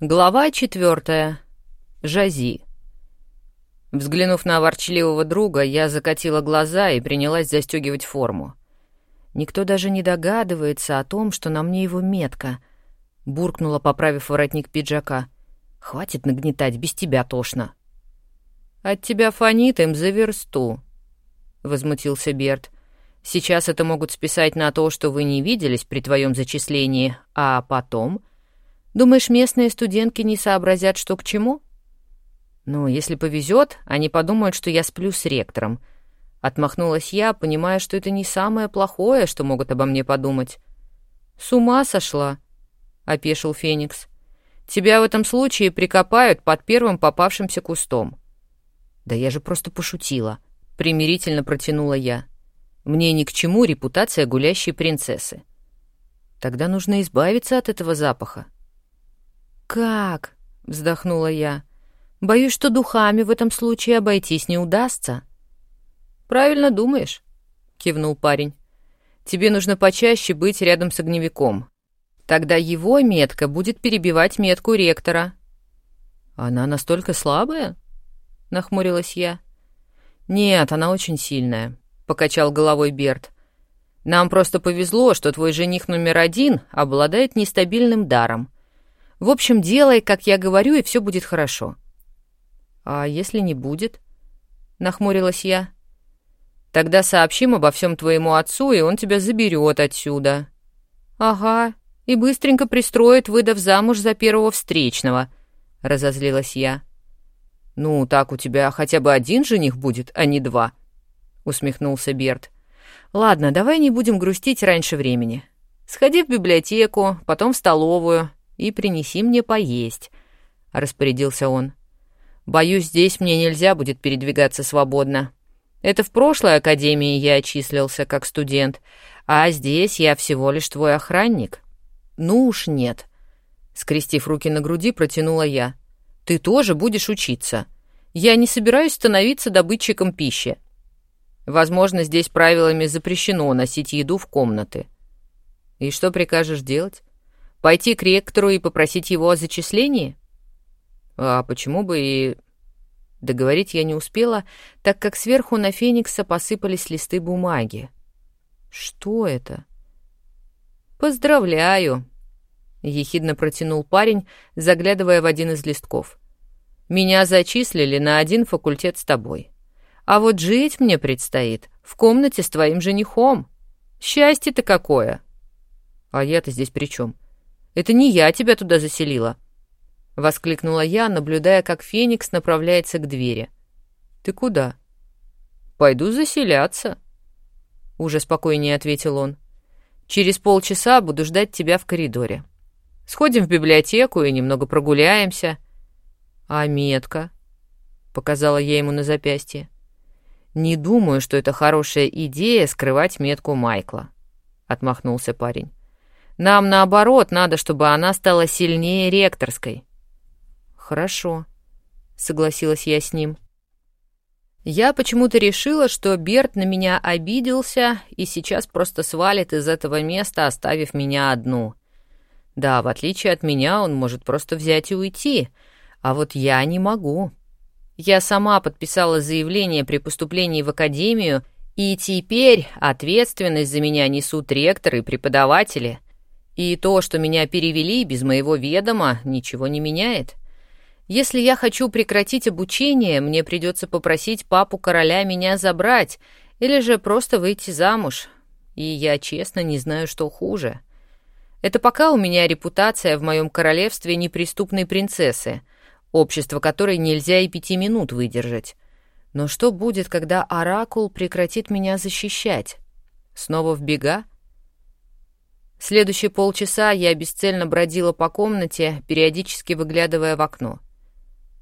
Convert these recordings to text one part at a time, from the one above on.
Глава четвертая. Жази. Взглянув на ворчливого друга, я закатила глаза и принялась застегивать форму. Никто даже не догадывается о том, что на мне его метка. Буркнула, поправив воротник пиджака. Хватит нагнетать, без тебя тошно. От тебя фонит им за версту, возмутился Берт. Сейчас это могут списать на то, что вы не виделись при твоем зачислении, а потом Думаешь, местные студентки не сообразят, что к чему? Ну, если повезет, они подумают, что я сплю с ректором. Отмахнулась я, понимая, что это не самое плохое, что могут обо мне подумать. С ума сошла, опешил Феникс. Тебя в этом случае прикопают под первым попавшимся кустом. Да я же просто пошутила, примирительно протянула я. Мне ни к чему репутация гулящей принцессы. Тогда нужно избавиться от этого запаха. «Как?» — вздохнула я. «Боюсь, что духами в этом случае обойтись не удастся». «Правильно думаешь», — кивнул парень. «Тебе нужно почаще быть рядом с огневиком. Тогда его метка будет перебивать метку ректора». «Она настолько слабая?» — нахмурилась я. «Нет, она очень сильная», — покачал головой Берт. «Нам просто повезло, что твой жених номер один обладает нестабильным даром. В общем, делай, как я говорю, и все будет хорошо». «А если не будет?» — нахмурилась я. «Тогда сообщим обо всем твоему отцу, и он тебя заберет отсюда». «Ага, и быстренько пристроит, выдав замуж за первого встречного», — разозлилась я. «Ну, так у тебя хотя бы один жених будет, а не два», — усмехнулся Берт. «Ладно, давай не будем грустить раньше времени. Сходи в библиотеку, потом в столовую, и принеси мне поесть», — распорядился он. «Боюсь, здесь мне нельзя будет передвигаться свободно. Это в прошлой академии я отчислился как студент, а здесь я всего лишь твой охранник». «Ну уж нет», — скрестив руки на груди, протянула я. «Ты тоже будешь учиться. Я не собираюсь становиться добытчиком пищи. Возможно, здесь правилами запрещено носить еду в комнаты». «И что прикажешь делать?» Пойти к ректору и попросить его о зачислении? А почему бы и... Договорить я не успела, так как сверху на Феникса посыпались листы бумаги. Что это? Поздравляю, ехидно протянул парень, заглядывая в один из листков. Меня зачислили на один факультет с тобой. А вот жить мне предстоит в комнате с твоим женихом. Счастье-то какое! А я-то здесь при чем? Это не я тебя туда заселила!» — воскликнула я, наблюдая, как Феникс направляется к двери. «Ты куда?» «Пойду заселяться», — уже спокойнее ответил он. «Через полчаса буду ждать тебя в коридоре. Сходим в библиотеку и немного прогуляемся». «А метка?» — показала я ему на запястье. «Не думаю, что это хорошая идея скрывать метку Майкла», — отмахнулся парень. Нам, наоборот, надо, чтобы она стала сильнее ректорской». «Хорошо», — согласилась я с ним. Я почему-то решила, что Берт на меня обиделся и сейчас просто свалит из этого места, оставив меня одну. Да, в отличие от меня, он может просто взять и уйти, а вот я не могу. Я сама подписала заявление при поступлении в академию, и теперь ответственность за меня несут ректоры и преподаватели — и то, что меня перевели без моего ведома, ничего не меняет. Если я хочу прекратить обучение, мне придется попросить папу короля меня забрать или же просто выйти замуж. И я честно не знаю, что хуже. Это пока у меня репутация в моем королевстве неприступной принцессы, общество которой нельзя и пяти минут выдержать. Но что будет, когда Оракул прекратит меня защищать? Снова в бега? Следующие полчаса я бесцельно бродила по комнате, периодически выглядывая в окно.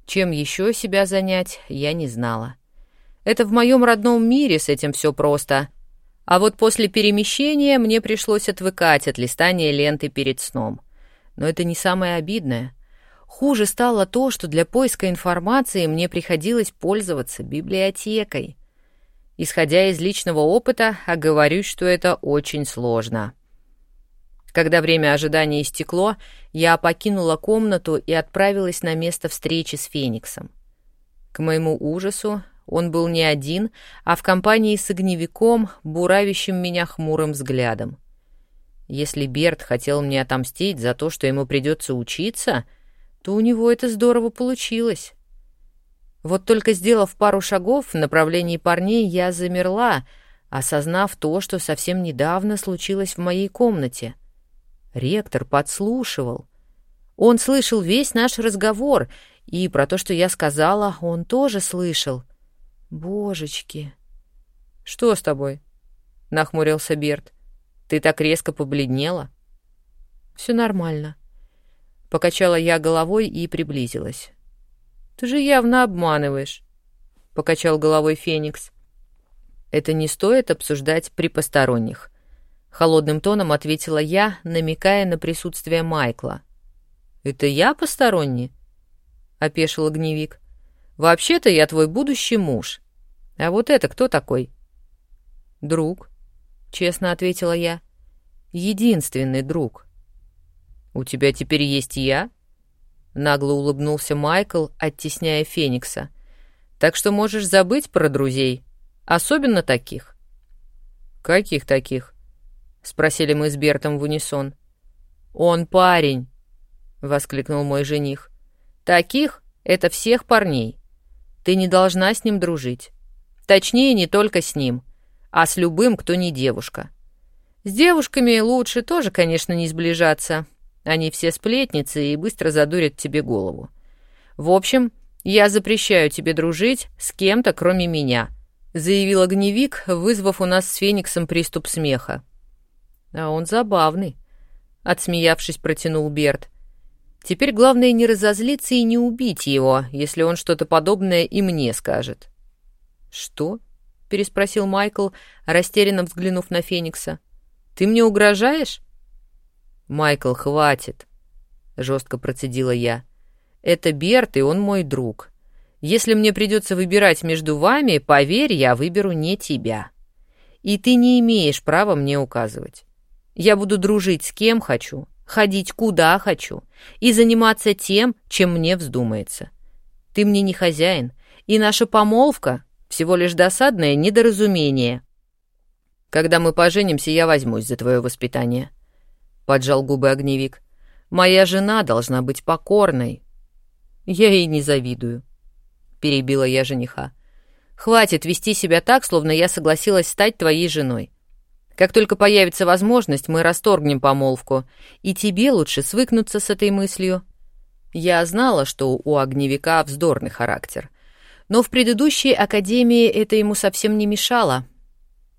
Чем еще себя занять, я не знала. Это в моем родном мире с этим все просто. А вот после перемещения мне пришлось отвыкать от листания ленты перед сном. Но это не самое обидное. Хуже стало то, что для поиска информации мне приходилось пользоваться библиотекой. Исходя из личного опыта, оговорюсь, что это очень сложно. Когда время ожидания истекло, я покинула комнату и отправилась на место встречи с Фениксом. К моему ужасу, он был не один, а в компании с огневиком, буравящим меня хмурым взглядом. Если Берт хотел мне отомстить за то, что ему придется учиться, то у него это здорово получилось. Вот только сделав пару шагов в направлении парней, я замерла, осознав то, что совсем недавно случилось в моей комнате. Ректор подслушивал. Он слышал весь наш разговор, и про то, что я сказала, он тоже слышал. Божечки. Что с тобой? нахмурился Берт. Ты так резко побледнела? Все нормально. Покачала я головой и приблизилась. Ты же явно обманываешь, покачал головой Феникс. Это не стоит обсуждать при посторонних. Холодным тоном ответила я, намекая на присутствие Майкла. «Это я посторонний?» — опешил огневик. «Вообще-то я твой будущий муж. А вот это кто такой?» «Друг», — честно ответила я. «Единственный друг». «У тебя теперь есть я?» Нагло улыбнулся Майкл, оттесняя Феникса. «Так что можешь забыть про друзей, особенно таких». «Каких таких?» — спросили мы с Бертом в унисон. «Он парень», — воскликнул мой жених. «Таких — это всех парней. Ты не должна с ним дружить. Точнее, не только с ним, а с любым, кто не девушка. С девушками лучше тоже, конечно, не сближаться. Они все сплетницы и быстро задурят тебе голову. В общем, я запрещаю тебе дружить с кем-то, кроме меня», — заявил огневик, вызвав у нас с Фениксом приступ смеха. «А он забавный», — отсмеявшись, протянул Берт. «Теперь главное не разозлиться и не убить его, если он что-то подобное и мне скажет». «Что?» — переспросил Майкл, растерянно взглянув на Феникса. «Ты мне угрожаешь?» «Майкл, хватит!» — жестко процедила я. «Это Берт, и он мой друг. Если мне придется выбирать между вами, поверь, я выберу не тебя. И ты не имеешь права мне указывать. Я буду дружить с кем хочу, ходить куда хочу и заниматься тем, чем мне вздумается. Ты мне не хозяин, и наша помолвка всего лишь досадное недоразумение. Когда мы поженимся, я возьмусь за твое воспитание. Поджал губы огневик. Моя жена должна быть покорной. Я ей не завидую. Перебила я жениха. Хватит вести себя так, словно я согласилась стать твоей женой. Как только появится возможность, мы расторгнем помолвку, и тебе лучше свыкнуться с этой мыслью. Я знала, что у огневика вздорный характер, но в предыдущей академии это ему совсем не мешало.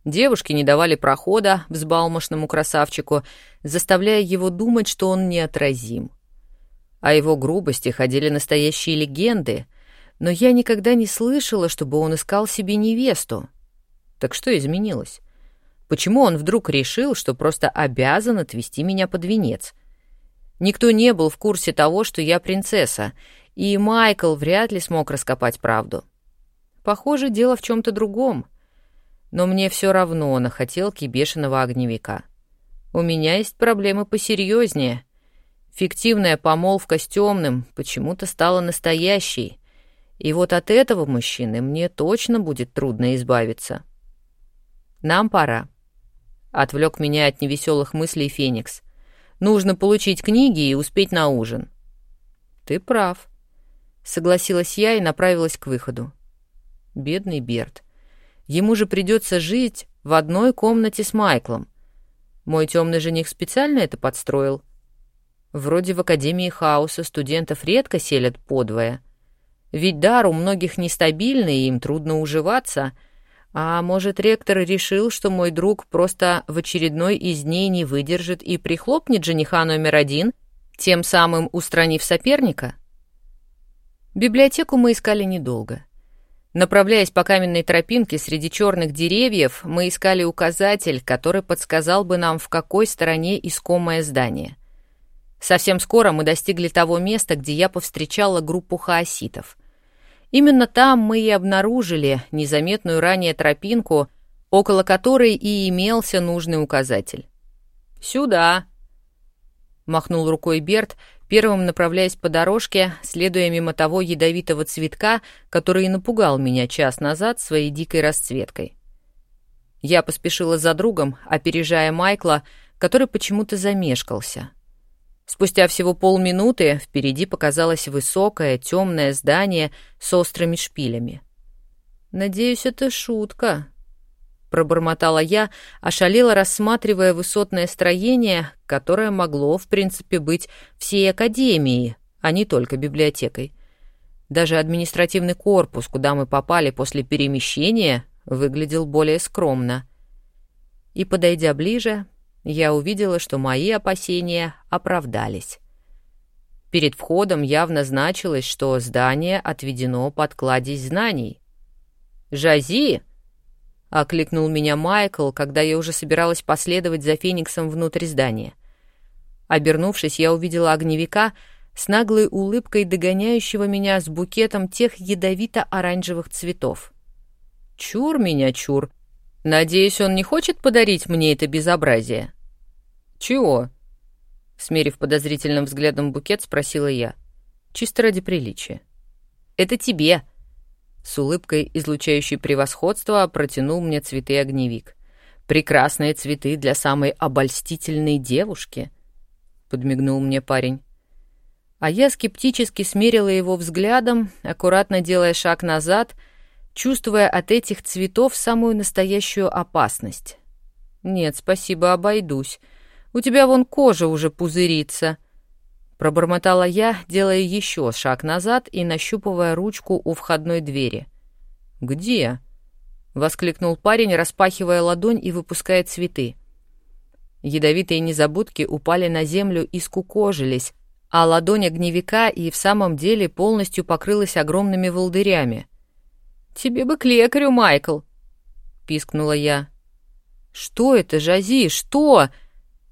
Девушки не давали прохода взбалмошному красавчику, заставляя его думать, что он неотразим. О его грубости ходили настоящие легенды, но я никогда не слышала, чтобы он искал себе невесту. Так что изменилось? Почему он вдруг решил, что просто обязан отвести меня под венец? Никто не был в курсе того, что я принцесса, и Майкл вряд ли смог раскопать правду. Похоже, дело в чем-то другом. Но мне все равно на хотелки бешеного огневика. У меня есть проблемы посерьезнее. Фиктивная помолвка с темным почему-то стала настоящей. И вот от этого мужчины мне точно будет трудно избавиться. Нам пора. Отвлек меня от невеселых мыслей Феникс. Нужно получить книги и успеть на ужин. Ты прав. Согласилась я и направилась к выходу. Бедный Берт. Ему же придется жить в одной комнате с Майклом. Мой темный жених специально это подстроил. Вроде в Академии Хаоса студентов редко селят подвое. Ведь дар у многих нестабильный, и им трудно уживаться. А может, ректор решил, что мой друг просто в очередной из дней не выдержит и прихлопнет жениха номер один, тем самым устранив соперника? Библиотеку мы искали недолго. Направляясь по каменной тропинке среди черных деревьев, мы искали указатель, который подсказал бы нам, в какой стороне искомое здание. Совсем скоро мы достигли того места, где я повстречала группу хаоситов. Именно там мы и обнаружили незаметную ранее тропинку, около которой и имелся нужный указатель. «Сюда!» махнул рукой Берт, первым направляясь по дорожке, следуя мимо того ядовитого цветка, который и напугал меня час назад своей дикой расцветкой. Я поспешила за другом, опережая Майкла, который почему-то замешкался. Спустя всего полминуты впереди показалось высокое темное здание с острыми шпилями. «Надеюсь, это шутка», — пробормотала я, ошалела, рассматривая высотное строение, которое могло, в принципе, быть всей академией, а не только библиотекой. Даже административный корпус, куда мы попали после перемещения, выглядел более скромно. И, подойдя ближе, я увидела, что мои опасения оправдались. Перед входом явно значилось, что здание отведено под кладезь знаний. «Жази!» — окликнул меня Майкл, когда я уже собиралась последовать за Фениксом внутрь здания. Обернувшись, я увидела огневика с наглой улыбкой догоняющего меня с букетом тех ядовито-оранжевых цветов. «Чур меня, чур! Надеюсь, он не хочет подарить мне это безобразие?» «Чего?» Смерив подозрительным взглядом букет, спросила я. «Чисто ради приличия». «Это тебе!» С улыбкой, излучающей превосходство, протянул мне цветы огневик. «Прекрасные цветы для самой обольстительной девушки», — подмигнул мне парень. А я скептически смерила его взглядом, аккуратно делая шаг назад, чувствуя от этих цветов самую настоящую опасность. «Нет, спасибо, обойдусь. У тебя вон кожа уже пузырится», Пробормотала я, делая еще шаг назад и нащупывая ручку у входной двери. «Где?» — воскликнул парень, распахивая ладонь и выпуская цветы. Ядовитые незабудки упали на землю и скукожились, а ладонь огневика и в самом деле полностью покрылась огромными волдырями. «Тебе бы к лекарю, Майкл!» — пискнула я. «Что это, Жази, что?» —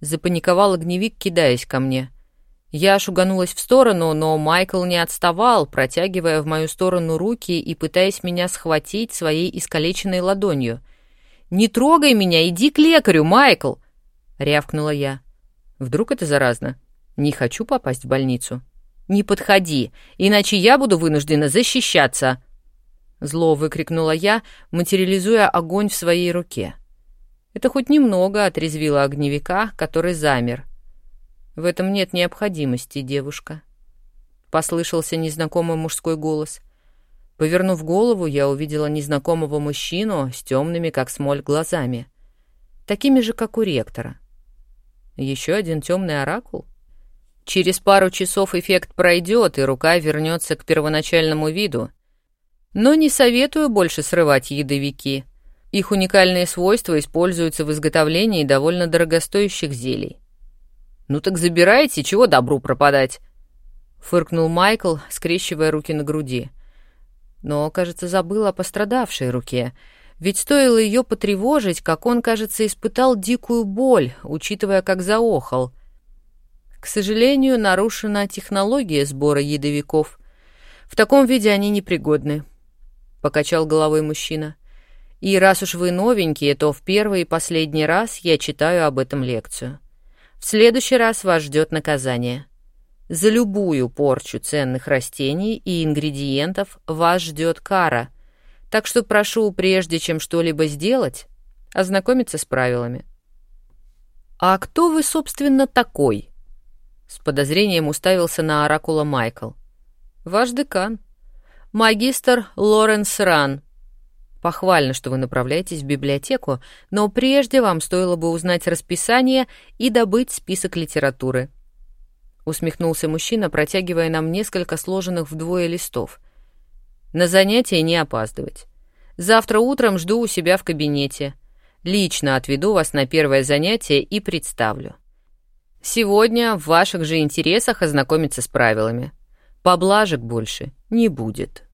запаниковал огневик, кидаясь ко мне. Я шуганулась в сторону, но Майкл не отставал, протягивая в мою сторону руки и пытаясь меня схватить своей искалеченной ладонью. «Не трогай меня, иди к лекарю, Майкл!» — рявкнула я. «Вдруг это заразно? Не хочу попасть в больницу». «Не подходи, иначе я буду вынуждена защищаться!» Зло выкрикнула я, материализуя огонь в своей руке. Это хоть немного отрезвило огневика, который замер — в этом нет необходимости, девушка. Послышался незнакомый мужской голос. Повернув голову, я увидела незнакомого мужчину с темными, как смоль, глазами. Такими же, как у ректора. Еще один темный оракул? Через пару часов эффект пройдет, и рука вернется к первоначальному виду. Но не советую больше срывать ядовики. Их уникальные свойства используются в изготовлении довольно дорогостоящих зелий. «Ну так забирайте, чего добру пропадать?» Фыркнул Майкл, скрещивая руки на груди. Но, кажется, забыл о пострадавшей руке. Ведь стоило ее потревожить, как он, кажется, испытал дикую боль, учитывая, как заохал. К сожалению, нарушена технология сбора ядовиков. В таком виде они непригодны, — покачал головой мужчина. И раз уж вы новенькие, то в первый и последний раз я читаю об этом лекцию. В следующий раз вас ждет наказание. За любую порчу ценных растений и ингредиентов вас ждет кара. Так что прошу, прежде чем что-либо сделать, ознакомиться с правилами. «А кто вы, собственно, такой?» С подозрением уставился на оракула Майкл. «Ваш декан. Магистр Лоренс Ран, Похвально, что вы направляетесь в библиотеку, но прежде вам стоило бы узнать расписание и добыть список литературы. Усмехнулся мужчина, протягивая нам несколько сложенных вдвое листов. На занятия не опаздывать. Завтра утром жду у себя в кабинете. Лично отведу вас на первое занятие и представлю. Сегодня в ваших же интересах ознакомиться с правилами. Поблажек больше не будет.